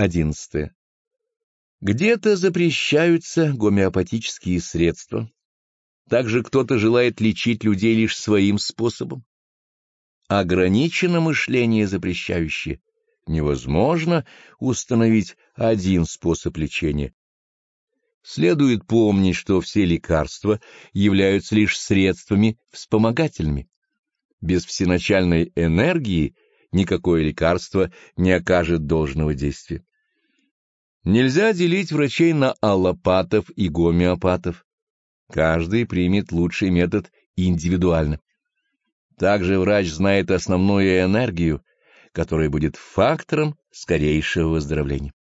11. Где-то запрещаются гомеопатические средства. Также кто-то желает лечить людей лишь своим способом. Ограничено мышление запрещающее. Невозможно установить один способ лечения. Следует помнить, что все лекарства являются лишь средствами вспомогательными. Без всеначальной энергии никакое лекарство не окажет должного действия. Нельзя делить врачей на аллопатов и гомеопатов. Каждый примет лучший метод индивидуально. Также врач знает основную энергию, которая будет фактором скорейшего выздоровления.